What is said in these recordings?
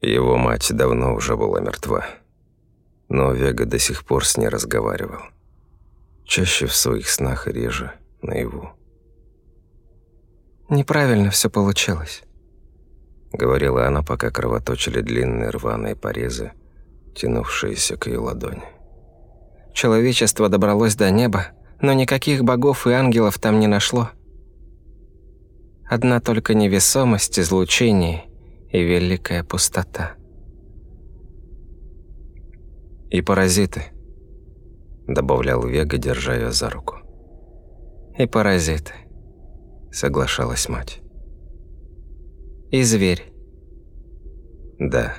Его мать давно уже была мертва. Но Вега до сих пор с ней разговаривал. Чаще в своих снах и реже наяву. «Неправильно все получилось», — говорила она, пока кровоточили длинные рваные порезы, тянувшиеся к ее ладони. «Человечество добралось до неба, но никаких богов и ангелов там не нашло. Одна только невесомость, излучение и великая пустота. «И паразиты», — добавлял Вега, держа ее за руку. «И паразиты», — соглашалась мать. «И зверь». «Да.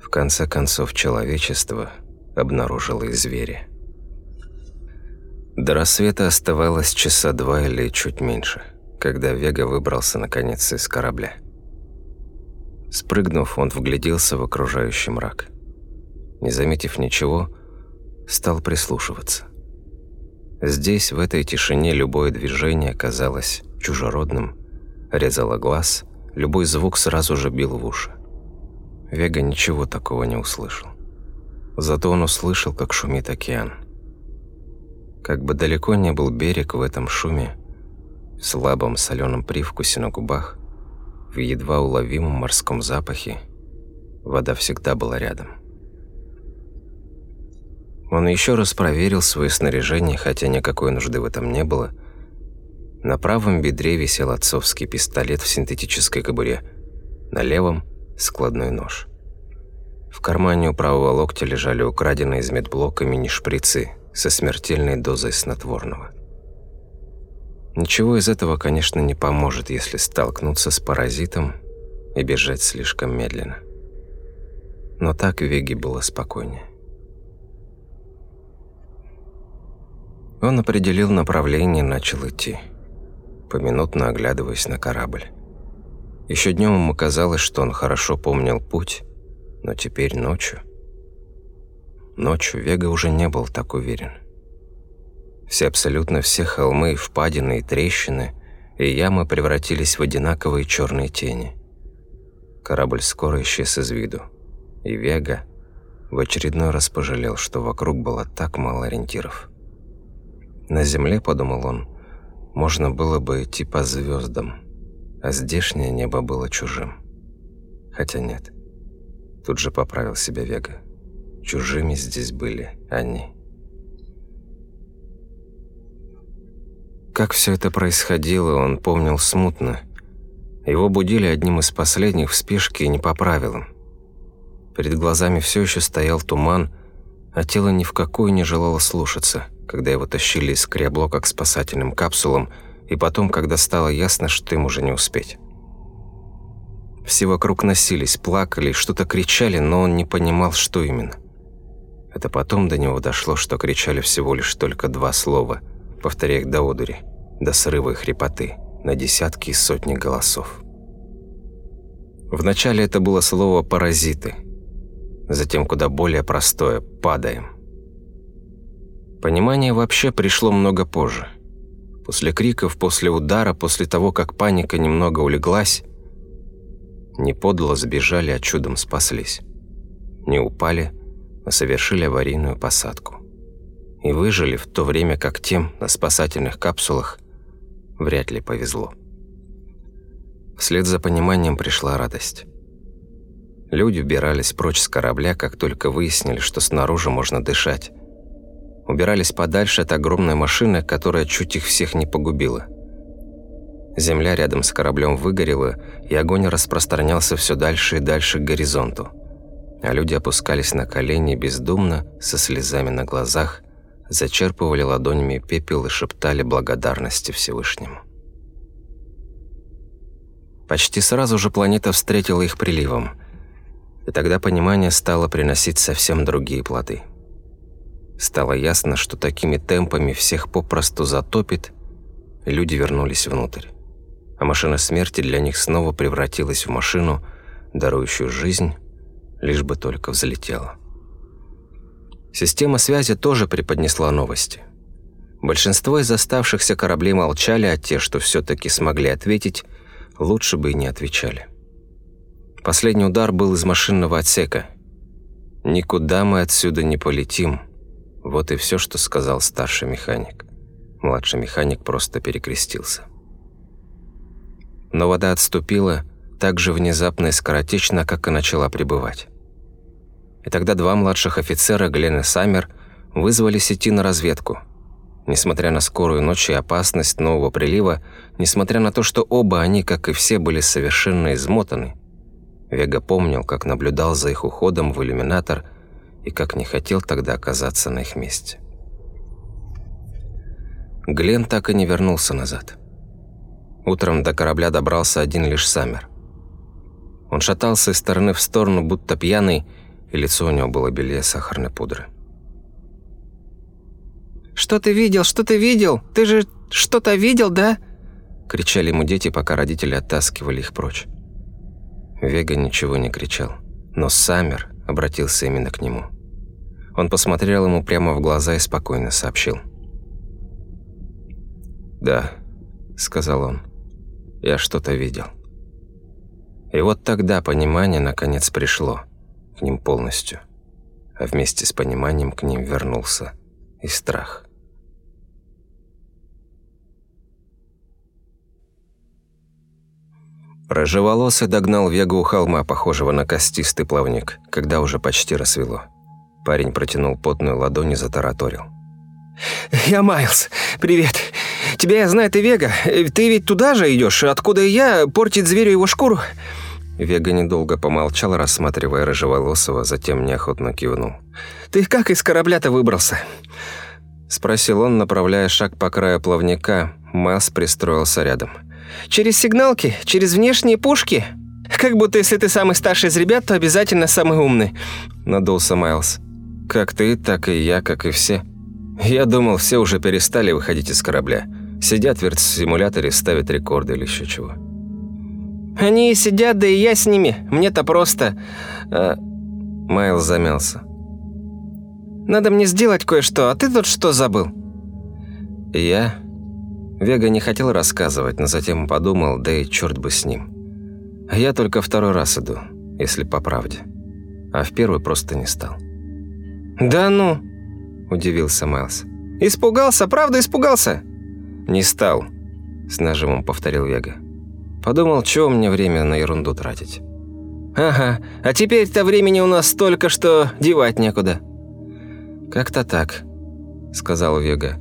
В конце концов, человечество обнаружило и зверя». До рассвета оставалось часа два или чуть меньше, когда Вега выбрался наконец из корабля. Спрыгнув, он вгляделся в окружающий мрак. Не заметив ничего, стал прислушиваться. Здесь, в этой тишине, любое движение казалось чужеродным, резало глаз, любой звук сразу же бил в уши. Вега ничего такого не услышал. Зато он услышал, как шумит океан. Как бы далеко не был берег в этом шуме, в слабом соленом привкусе на губах, в едва уловимом морском запахе, вода всегда была рядом. Он еще раз проверил свое снаряжение, хотя никакой нужды в этом не было. На правом бедре висел отцовский пистолет в синтетической кобуре, на левом – складной нож. В кармане у правого локтя лежали украденные из медблока мини-шприцы – со смертельной дозой снотворного. Ничего из этого, конечно, не поможет, если столкнуться с паразитом и бежать слишком медленно. Но так Веге было спокойнее. Он определил направление и начал идти, поминутно оглядываясь на корабль. Еще днем ему казалось, что он хорошо помнил путь, но теперь ночью – Ночью Вега уже не был так уверен. Все абсолютно все холмы, впадины и трещины и ямы превратились в одинаковые черные тени. Корабль скоро исчез из виду, и Вега в очередной раз пожалел, что вокруг было так мало ориентиров. На земле, подумал он, можно было бы идти по звездам, а здешнее небо было чужим. Хотя нет. Тут же поправил себя Вега. Чужими здесь были они. Как все это происходило, он помнил смутно. Его будили одним из последних в спешке и не по правилам. Перед глазами все еще стоял туман, а тело ни в какую не желало слушаться, когда его тащили из криоблока к спасательным капсулам, и потом, когда стало ясно, что им уже не успеть. Все вокруг носились, плакали, что-то кричали, но он не понимал, что именно. Это потом до него дошло, что кричали всего лишь только два слова, повторяя их до одури, до срыва и хрипоты, на десятки и сотни голосов. Вначале это было слово «паразиты», затем куда более простое «падаем». Понимание вообще пришло много позже. После криков, после удара, после того, как паника немного улеглась, не подло сбежали, а чудом спаслись. Не упали, мы совершили аварийную посадку. И выжили в то время, как тем на спасательных капсулах вряд ли повезло. Вслед за пониманием пришла радость. Люди убирались прочь с корабля, как только выяснили, что снаружи можно дышать. Убирались подальше от огромной машины, которая чуть их всех не погубила. Земля рядом с кораблем выгорела, и огонь распространялся все дальше и дальше к горизонту а люди опускались на колени бездумно, со слезами на глазах, зачерпывали ладонями пепел и шептали благодарности Всевышнему. Почти сразу же планета встретила их приливом, и тогда понимание стало приносить совсем другие плоды. Стало ясно, что такими темпами всех попросту затопит, и люди вернулись внутрь. А машина смерти для них снова превратилась в машину, дарующую жизнь, лишь бы только взлетела. Система связи тоже преподнесла новости. Большинство из оставшихся кораблей молчали, а те, что все-таки смогли ответить, лучше бы и не отвечали. Последний удар был из машинного отсека. «Никуда мы отсюда не полетим». Вот и все, что сказал старший механик. Младший механик просто перекрестился. Но вода отступила так же внезапно и скоротечно, как и начала прибывать. И тогда два младших офицера, Глен и Саммер, вызвались идти на разведку. Несмотря на скорую ночь и опасность нового прилива, несмотря на то, что оба они, как и все, были совершенно измотаны, Вега помнил, как наблюдал за их уходом в иллюминатор и как не хотел тогда оказаться на их месте. Глен так и не вернулся назад. Утром до корабля добрался один лишь Саммер. Он шатался из стороны в сторону, будто пьяный, и лицо у него было белее сахарной пудры. «Что ты видел? Что ты видел? Ты же что-то видел, да?» Кричали ему дети, пока родители оттаскивали их прочь. Вега ничего не кричал, но Саммер обратился именно к нему. Он посмотрел ему прямо в глаза и спокойно сообщил. «Да», — сказал он, — «я что-то видел». И вот тогда понимание наконец пришло к ним полностью, а вместе с пониманием к ним вернулся и страх. Рыжеволосый догнал Вегу у холма, похожего на костистый плавник, когда уже почти рассвело. Парень протянул потную ладонь и затараторил. «Я Майлз. Привет. Тебя я знаю, ты Вега. Ты ведь туда же идешь, откуда и я, портить зверю его шкуру?» Вега недолго помолчал, рассматривая рыжеволосого, затем неохотно кивнул. «Ты как из корабля-то выбрался?» Спросил он, направляя шаг по краю плавника. Майлз пристроился рядом. Через сигналки? Через внешние пушки? Как будто если ты самый старший из ребят, то обязательно самый умный», — надулся Майлз. «Как ты, так и я, как и все. Я думал, все уже перестали выходить из корабля. Сидят в симуляторе, ставят рекорды или еще чего». «Они сидят, да и я с ними. Мне-то просто...» а... Майлз замялся. «Надо мне сделать кое-что, а ты тут что забыл?» «Я...» Вега не хотел рассказывать, но затем подумал, да и черт бы с ним. Я только второй раз иду, если по правде. А в первый просто не стал. «Да ну!» – удивился Майлз. «Испугался? Правда испугался?» «Не стал», – с нажимом повторил Вега. Подумал, чего мне время на ерунду тратить. «Ага, а теперь-то времени у нас столько, что девать некуда». «Как-то так», – сказал Вега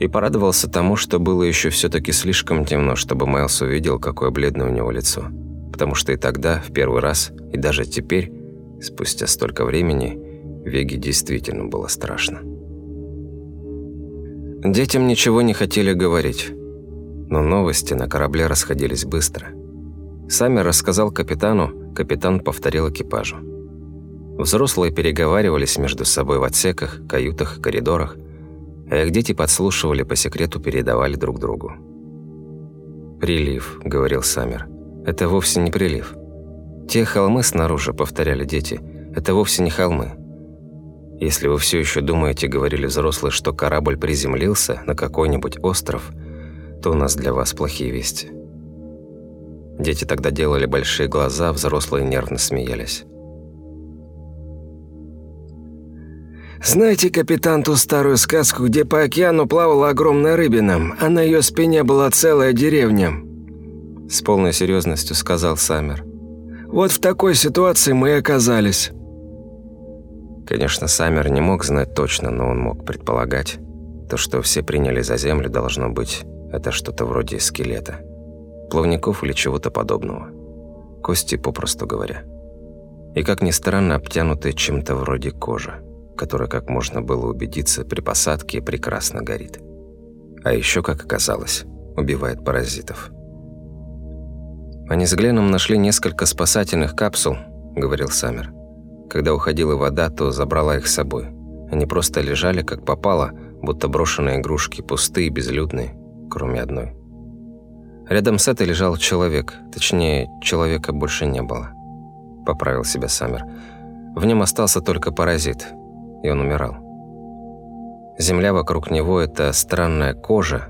и порадовался тому, что было еще все-таки слишком темно, чтобы Майлз увидел, какое бледное у него лицо. Потому что и тогда, в первый раз, и даже теперь, спустя столько времени, Веге действительно было страшно. Детям ничего не хотели говорить, но новости на корабле расходились быстро. Сами рассказал капитану, капитан повторил экипажу. Взрослые переговаривались между собой в отсеках, каютах, коридорах, а их дети подслушивали по секрету, передавали друг другу. «Прилив», — говорил Саммер. «Это вовсе не прилив. Те холмы снаружи», — повторяли дети, — «это вовсе не холмы. Если вы все еще думаете, — говорили взрослые, — что корабль приземлился на какой-нибудь остров, то у нас для вас плохие вести». Дети тогда делали большие глаза, взрослые нервно смеялись. Знаете, капитан, ту старую сказку, где по океану плавала огромная рыбина, а на ее спине была целая деревня?» С полной серьезностью сказал Саммер. «Вот в такой ситуации мы и оказались». Конечно, Саммер не мог знать точно, но он мог предполагать. То, что все приняли за землю, должно быть, это что-то вроде скелета. Плавников или чего-то подобного. Кости, попросту говоря. И, как ни странно, обтянутые чем-то вроде кожи которая, как можно было убедиться, при посадке прекрасно горит. А еще, как оказалось, убивает паразитов. «Они с Гленом нашли несколько спасательных капсул», — говорил Саммер. «Когда уходила вода, то забрала их с собой. Они просто лежали, как попало, будто брошенные игрушки, пустые, безлюдные, кроме одной. Рядом с этой лежал человек, точнее, человека больше не было. Поправил себя Саммер. В нем остался только паразит — и он умирал. Земля вокруг него – это странная кожа,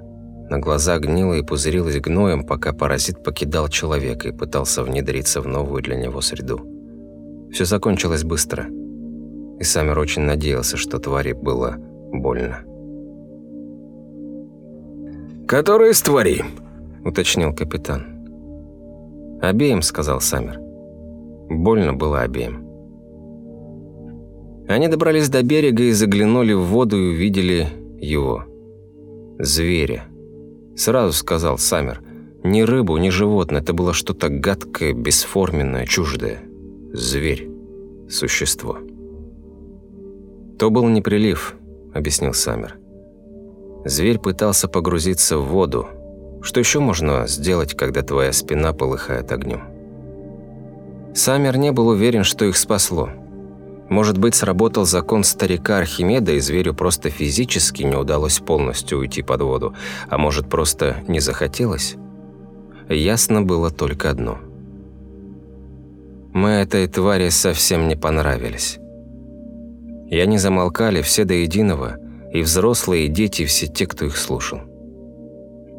На глаза гнило и пузырилось гноем, пока паразит покидал человека и пытался внедриться в новую для него среду. Все закончилось быстро. И Саммер очень надеялся, что твари было больно. «Который из тварей?» – уточнил капитан. «Обеим», – сказал Саммер. Больно было обеим. Они добрались до берега и заглянули в воду и увидели его. Зверя. Сразу сказал Саммер. Ни рыбу, ни животное. Это было что-то гадкое, бесформенное, чуждое. Зверь. Существо. То был не прилив, объяснил Саммер. Зверь пытался погрузиться в воду. Что еще можно сделать, когда твоя спина полыхает огнем? Саммер не был уверен, что их спасло. Может быть, сработал закон старика Архимеда, и зверю просто физически не удалось полностью уйти под воду, а может, просто не захотелось? Ясно было только одно. Мы этой твари совсем не понравились. И они замолкали все до единого, и взрослые, и дети, и все те, кто их слушал.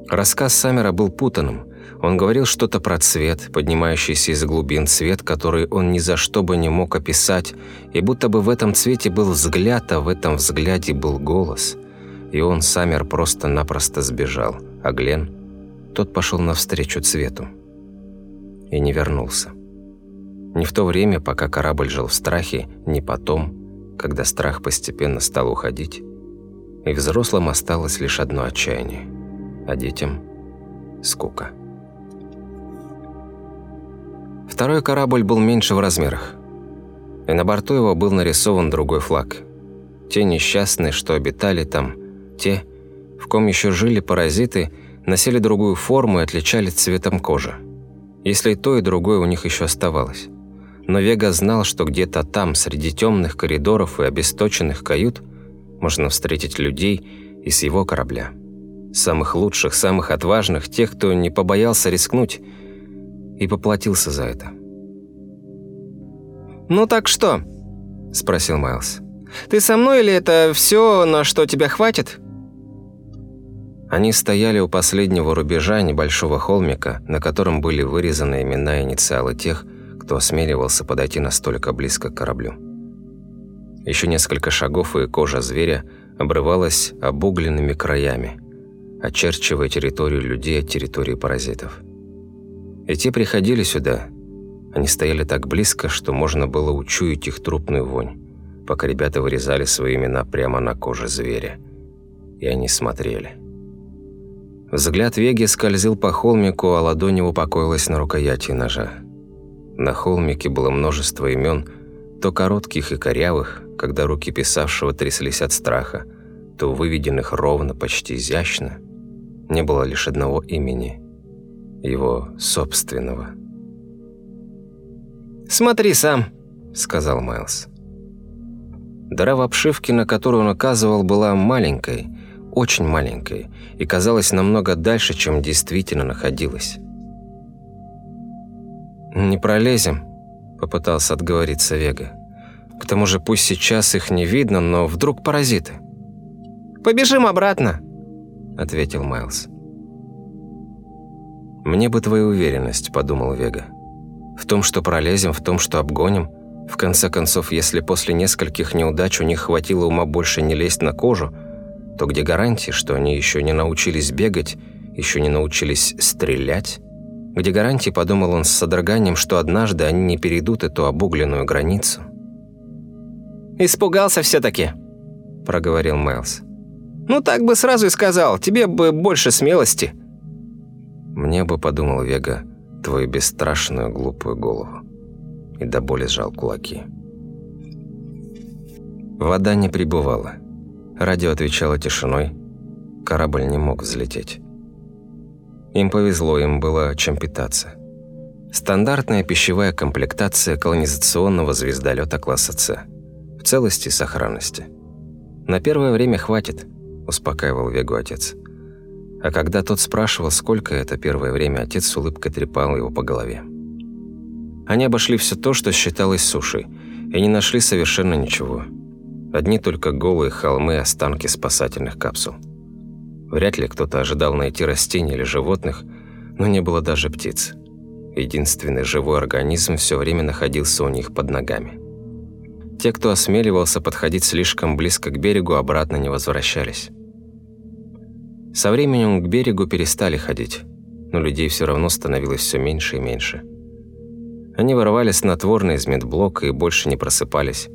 Рассказ Саммера был путанным. Он говорил что-то про цвет, поднимающийся из глубин цвет, который он ни за что бы не мог описать, и будто бы в этом цвете был взгляд, а в этом взгляде был голос. И он, Саммер, просто-напросто сбежал, а Глен, тот пошел навстречу цвету. И не вернулся. Не в то время, пока корабль жил в страхе, не потом, когда страх постепенно стал уходить, и взрослым осталось лишь одно отчаяние, а детям – скука. Второй корабль был меньше в размерах, и на борту его был нарисован другой флаг. Те несчастные, что обитали там, те, в ком еще жили паразиты, носили другую форму и отличались цветом кожи. Если и то, и другое у них еще оставалось. Но Вега знал, что где-то там, среди темных коридоров и обесточенных кают, можно встретить людей из его корабля. Самых лучших, самых отважных, тех, кто не побоялся рискнуть и поплатился за это. «Ну так что?» – спросил Майлз. «Ты со мной или это все, на что тебя хватит?» Они стояли у последнего рубежа небольшого холмика, на котором были вырезаны имена и инициалы тех, кто осмеливался подойти настолько близко к кораблю. Еще несколько шагов, и кожа зверя обрывалась обугленными краями, очерчивая территорию людей от территории паразитов. И те приходили сюда. Они стояли так близко, что можно было учуять их трупную вонь, пока ребята вырезали свои имена прямо на коже зверя. И они смотрели. Взгляд Веги скользил по холмику, а ладонь его покоилась на рукояти ножа. На холмике было множество имен, то коротких и корявых, когда руки писавшего тряслись от страха, то выведенных ровно, почти изящно. Не было лишь одного имени, его собственного. «Смотри сам», — сказал Майлз. Дыра в обшивке, на которую он указывал, была маленькой, очень маленькой, и казалась намного дальше, чем действительно находилась. «Не пролезем», — попытался отговориться Вега. «К тому же пусть сейчас их не видно, но вдруг паразиты». «Побежим обратно», — ответил Майлз. «Мне бы твоя уверенность», — подумал Вега. «В том, что пролезем, в том, что обгоним. В конце концов, если после нескольких неудач у них хватило ума больше не лезть на кожу, то где гарантии, что они еще не научились бегать, еще не научились стрелять?» Где гарантии, подумал он с содроганием, что однажды они не перейдут эту обугленную границу. «Испугался все-таки», – проговорил Майлз. «Ну так бы сразу и сказал, тебе бы больше смелости». «Мне бы, – подумал Вега, – твою бесстрашную глупую голову». И до боли сжал кулаки. Вода не прибывала. Радио отвечало тишиной. Корабль не мог взлететь. Им повезло, им было чем питаться. Стандартная пищевая комплектация колонизационного звездолета класса С. Целости и сохранности. «На первое время хватит», – успокаивал Вегу отец. А когда тот спрашивал, сколько это первое время, отец с улыбкой трепал его по голове. Они обошли все то, что считалось сушей, и не нашли совершенно ничего. Одни только голые холмы и останки спасательных капсул. Вряд ли кто-то ожидал найти растения или животных, но не было даже птиц. Единственный живой организм все время находился у них под ногами. Те, кто осмеливался подходить слишком близко к берегу, обратно не возвращались. Со временем к берегу перестали ходить, но людей все равно становилось все меньше и меньше. Они воровали снотворно из медблока и больше не просыпались.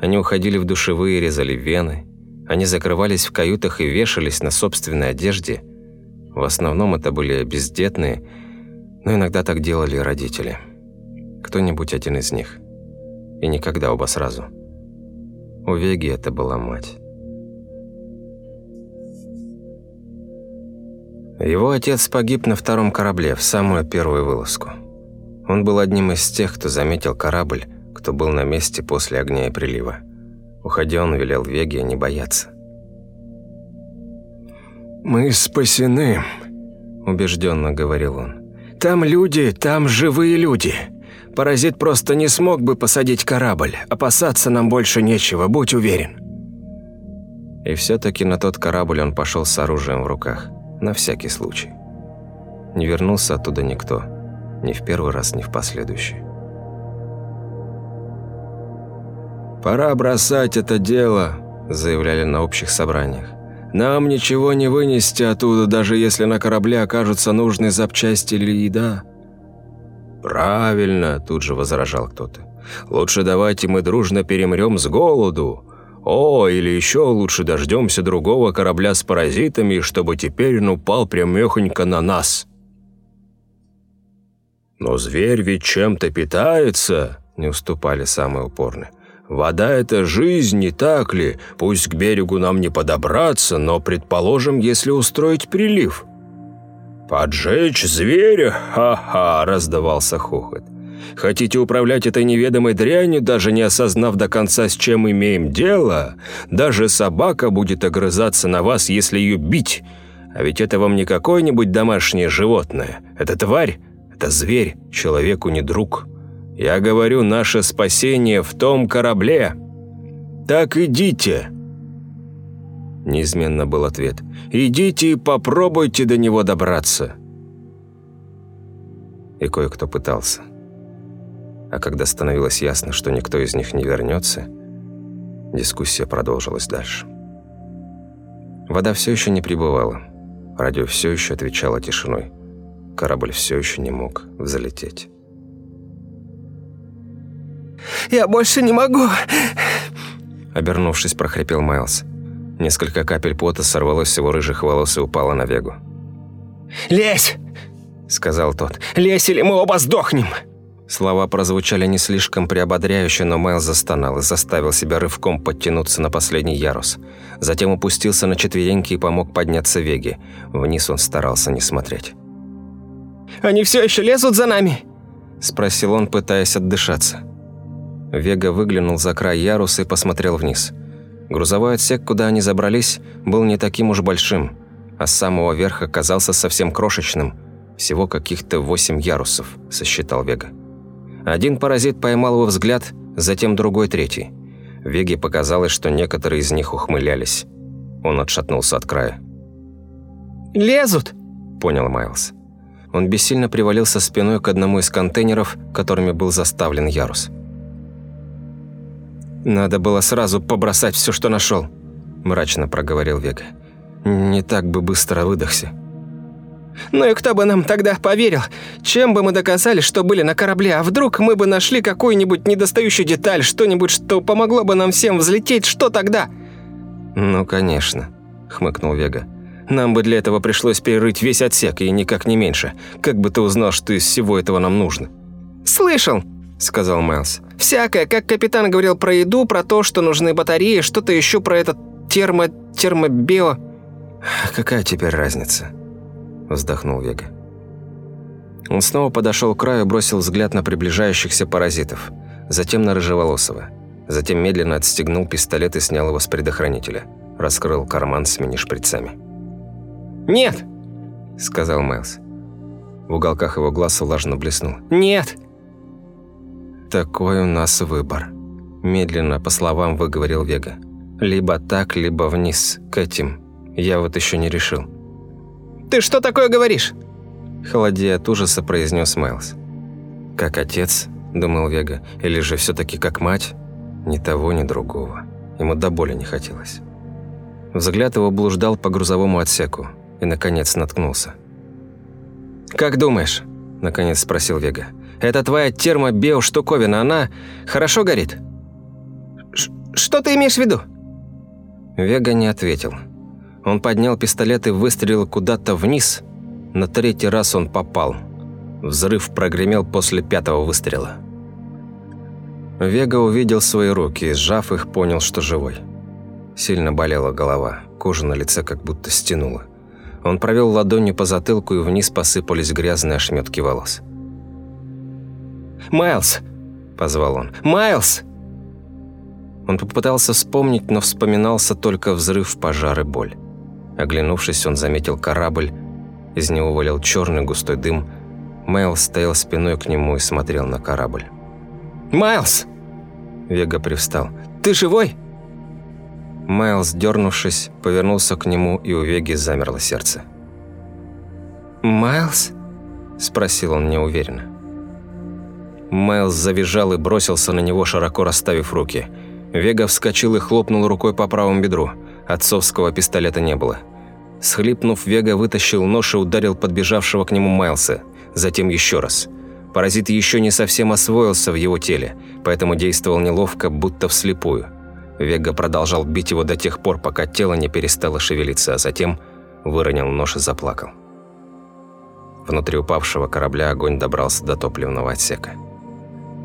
Они уходили в душевые, резали вены. Они закрывались в каютах и вешались на собственной одежде. В основном это были бездетные, но иногда так делали родители. Кто-нибудь один из них. И никогда оба сразу. У Веги это была мать. Его отец погиб на втором корабле в самую первую вылазку. Он был одним из тех, кто заметил корабль, кто был на месте после огня и прилива. Уходя, он велел Веге не бояться. «Мы спасены», – убежденно говорил он. «Там люди, там живые люди. Паразит просто не смог бы посадить корабль. Опасаться нам больше нечего, будь уверен». И все-таки на тот корабль он пошел с оружием в руках. На всякий случай. Не вернулся оттуда никто. Ни в первый раз, ни в последующий. «Пора бросать это дело», – заявляли на общих собраниях. «Нам ничего не вынести оттуда, даже если на корабле окажутся нужные запчасти или еда». «Правильно», – тут же возражал кто-то. «Лучше давайте мы дружно перемрем с голоду. О, или еще лучше дождемся другого корабля с паразитами, чтобы теперь он упал прямехонько на нас». «Но зверь ведь чем-то питается», – не уступали самые упорные. «Вода – это жизнь, не так ли? Пусть к берегу нам не подобраться, но, предположим, если устроить прилив». «Поджечь зверя? Ха-ха!» – раздавался хохот. «Хотите управлять этой неведомой дрянью, даже не осознав до конца, с чем имеем дело? Даже собака будет огрызаться на вас, если ее бить. А ведь это вам не какое-нибудь домашнее животное. Это тварь, это зверь, человеку не друг. Я говорю, наше спасение в том корабле. Так идите!» Неизменно был ответ. «Идите и попробуйте до него добраться». И кое-кто пытался. А когда становилось ясно, что никто из них не вернется, дискуссия продолжилась дальше. Вода все еще не прибывала. Радио все еще отвечало тишиной. Корабль все еще не мог взлететь. «Я больше не могу!» Обернувшись, прохрипел Майлз. Несколько капель пота сорвалось с его рыжих волос и упало на Вегу. «Лезь!» – сказал тот. «Лезь, или мы оба сдохнем!» Слова прозвучали не слишком приободряюще, но Майл застонал и заставил себя рывком подтянуться на последний ярус. Затем опустился на четвереньки и помог подняться Веге. Вниз он старался не смотреть. «Они все еще лезут за нами?» – спросил он, пытаясь отдышаться. Вега выглянул за край яруса и посмотрел вниз – Грузовой отсек, куда они забрались, был не таким уж большим, а с самого верха казался совсем крошечным. Всего каких-то восемь ярусов, сосчитал Вега. Один паразит поймал его взгляд, затем другой третий. Веге показалось, что некоторые из них ухмылялись. Он отшатнулся от края. «Лезут!» – понял Майлз. Он бессильно привалился спиной к одному из контейнеров, которыми был заставлен ярус. «Надо было сразу побросать все, что нашел», – мрачно проговорил Вега. «Не так бы быстро выдохся». «Ну и кто бы нам тогда поверил? Чем бы мы доказали, что были на корабле? А вдруг мы бы нашли какую-нибудь недостающую деталь, что-нибудь, что помогло бы нам всем взлететь? Что тогда?» «Ну, конечно», – хмыкнул Вега. «Нам бы для этого пришлось перерыть весь отсек, и никак не меньше. Как бы ты узнал, что из всего этого нам нужно?» «Слышал», – сказал Майлз. Всякое, как капитан говорил про еду, про то, что нужны батареи, что-то еще про этот термо... термобио. «Какая теперь разница?» – вздохнул Вега. Он снова подошел к краю бросил взгляд на приближающихся паразитов, затем на Рыжеволосого. Затем медленно отстегнул пистолет и снял его с предохранителя. Раскрыл карман с мини-шприцами. «Нет!» – сказал Майлз. В уголках его глаз влажно блеснул. «Нет!» «Такой у нас выбор», – медленно, по словам, выговорил Вега. «Либо так, либо вниз, к этим. Я вот еще не решил». Ты что такое говоришь?» Холодея от ужаса произнес Майлз. «Как отец?» – думал Вега. «Или же все-таки как мать?» Ни того, ни другого. Ему до боли не хотелось. Взгляд его блуждал по грузовому отсеку и, наконец, наткнулся. «Как думаешь?» – наконец спросил Вега. «Это твоя термобиоштуковина, она хорошо горит?» Ш «Что ты имеешь в виду?» Вега не ответил. Он поднял пистолет и выстрелил куда-то вниз. На третий раз он попал. Взрыв прогремел после пятого выстрела. Вега увидел свои руки и, сжав их, понял, что живой. Сильно болела голова, кожа на лице как будто стянула. Он провел ладонью по затылку, и вниз посыпались грязные ошметки волос. «Майлз!» – позвал он. «Майлз!» Он попытался вспомнить, но вспоминался только взрыв, пожар и боль. Оглянувшись, он заметил корабль, из него валил черный густой дым. Майлз стоял спиной к нему и смотрел на корабль. «Майлз!» Вега привстал. «Ты живой?» Майлз, дернувшись, повернулся к нему, и у Веги замерло сердце. «Майлз?» – спросил он неуверенно. Майлз завизжал и бросился на него, широко расставив руки – Вега вскочил и хлопнул рукой по правому бедру. Отцовского пистолета не было. Схлипнув, Вега вытащил нож и ударил подбежавшего к нему Майлса. Затем еще раз. Паразит еще не совсем освоился в его теле, поэтому действовал неловко, будто вслепую. Вега продолжал бить его до тех пор, пока тело не перестало шевелиться, а затем выронил нож и заплакал. Внутри упавшего корабля огонь добрался до топливного отсека.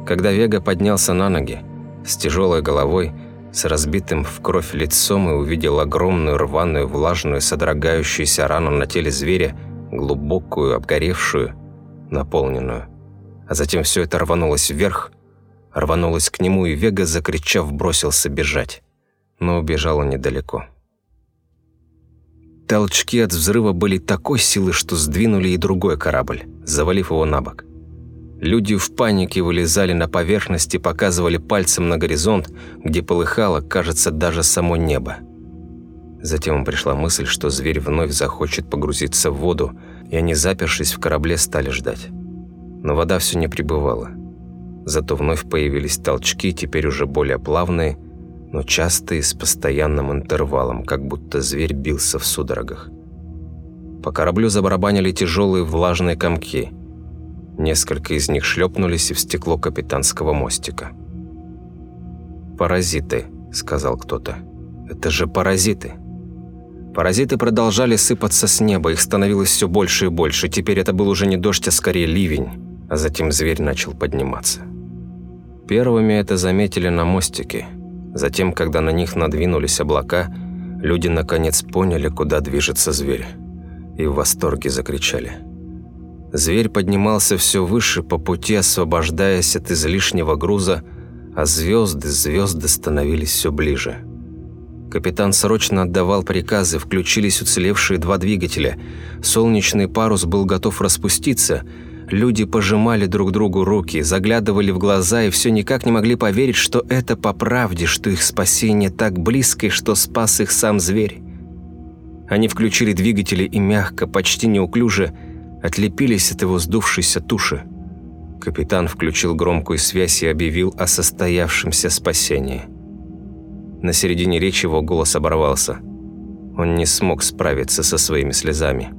Когда Вега поднялся на ноги, с тяжелой головой, с разбитым в кровь лицом и увидел огромную рваную, влажную, содрогающуюся рану на теле зверя, глубокую, обгоревшую, наполненную. А затем все это рванулось вверх, рванулось к нему, и Вега, закричав, бросился бежать. Но убежал он недалеко. Толчки от взрыва были такой силы, что сдвинули и другой корабль, завалив его на бок. Люди в панике вылезали на поверхность и показывали пальцем на горизонт, где полыхало, кажется, даже само небо. Затем пришла мысль, что зверь вновь захочет погрузиться в воду, и они, запершись в корабле, стали ждать. Но вода все не прибывала. Зато вновь появились толчки, теперь уже более плавные, но частые, с постоянным интервалом, как будто зверь бился в судорогах. По кораблю забарабанили тяжелые влажные комки – Несколько из них шлепнулись в стекло капитанского мостика. «Паразиты», — сказал кто-то. «Это же паразиты». Паразиты продолжали сыпаться с неба, их становилось все больше и больше. Теперь это был уже не дождь, а скорее ливень, а затем зверь начал подниматься. Первыми это заметили на мостике. Затем, когда на них надвинулись облака, люди наконец поняли, куда движется зверь. И в восторге закричали – Зверь поднимался все выше, по пути освобождаясь от излишнего груза, а звезды, звезды становились все ближе. Капитан срочно отдавал приказы, включились уцелевшие два двигателя. Солнечный парус был готов распуститься. Люди пожимали друг другу руки, заглядывали в глаза и все никак не могли поверить, что это по правде, что их спасение так близко и что спас их сам зверь. Они включили двигатели и мягко, почти неуклюже, отлепились от его сдувшейся туши. Капитан включил громкую связь и объявил о состоявшемся спасении. На середине речи его голос оборвался. Он не смог справиться со своими слезами.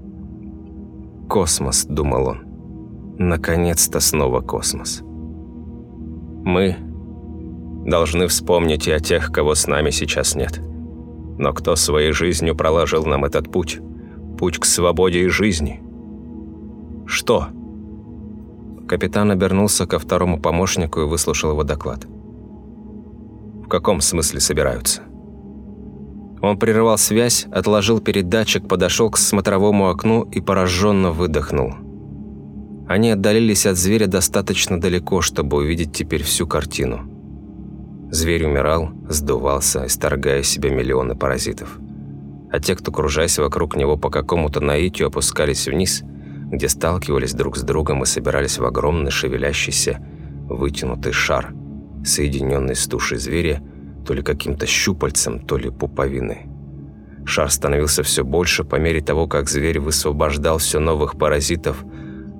«Космос», — думал он. «Наконец-то снова космос». «Мы должны вспомнить и о тех, кого с нами сейчас нет. Но кто своей жизнью проложил нам этот путь? Путь к свободе и жизни». «Что?» Капитан обернулся ко второму помощнику и выслушал его доклад. «В каком смысле собираются?» Он прерывал связь, отложил передатчик, подошел к смотровому окну и пораженно выдохнул. Они отдалились от зверя достаточно далеко, чтобы увидеть теперь всю картину. Зверь умирал, сдувался, исторгая себе миллионы паразитов. А те, кто, кружась вокруг него по какому-то наитию, опускались вниз – где сталкивались друг с другом и собирались в огромный шевелящийся вытянутый шар, соединенный с тушей зверя то ли каким-то щупальцем, то ли пуповиной. Шар становился все больше по мере того, как зверь высвобождал все новых паразитов,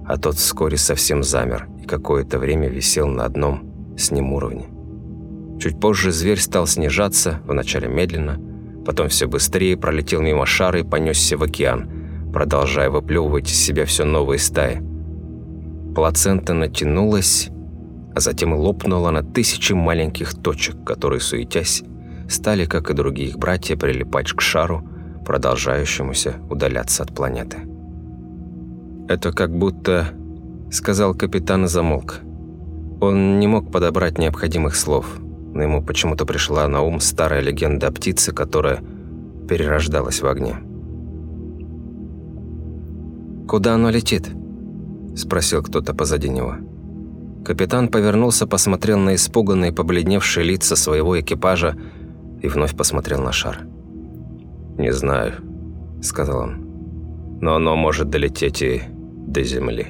а тот вскоре совсем замер и какое-то время висел на одном с ним уровне. Чуть позже зверь стал снижаться, вначале медленно, потом все быстрее пролетел мимо шара и понесся в океан, продолжая выплевывать из себя все новые стаи. Плацента натянулась, а затем лопнула на тысячи маленьких точек, которые, суетясь, стали, как и другие их братья, прилипать к шару, продолжающемуся удаляться от планеты. «Это как будто...» — сказал капитан и замолк. Он не мог подобрать необходимых слов, но ему почему-то пришла на ум старая легенда о птице, которая перерождалась в огне. «Куда оно летит?» – спросил кто-то позади него. Капитан повернулся, посмотрел на испуганные, побледневшие лица своего экипажа и вновь посмотрел на шар. «Не знаю», – сказал он, – «но оно может долететь и до земли».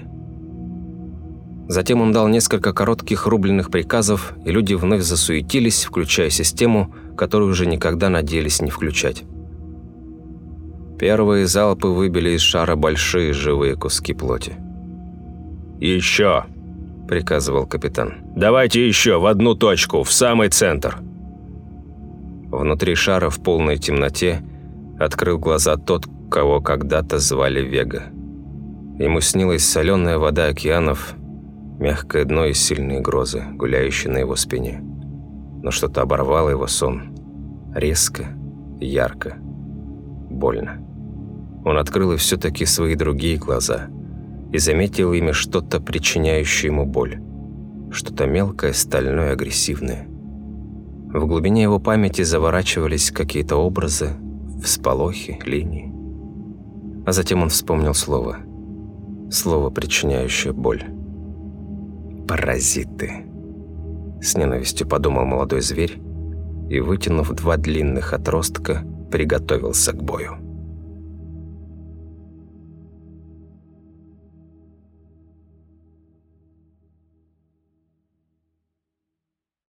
Затем он дал несколько коротких рубленных приказов, и люди вновь засуетились, включая систему, которую уже никогда надеялись не включать. Первые залпы выбили из шара большие живые куски плоти. «Еще!» – приказывал капитан. «Давайте еще в одну точку, в самый центр!» Внутри шара в полной темноте открыл глаза тот, кого когда-то звали Вега. Ему снилась соленая вода океанов, мягкое дно и сильные грозы, гуляющие на его спине. Но что-то оборвало его сон. Резко, ярко, больно. Он открыл и все-таки свои другие глаза – и заметил ими что-то, причиняющее ему боль. Что-то мелкое, стальное, агрессивное. В глубине его памяти заворачивались какие-то образы, всполохи, линии. А затем он вспомнил слово. Слово, причиняющее боль. «Паразиты!» С ненавистью подумал молодой зверь и, вытянув два длинных отростка, приготовился к бою.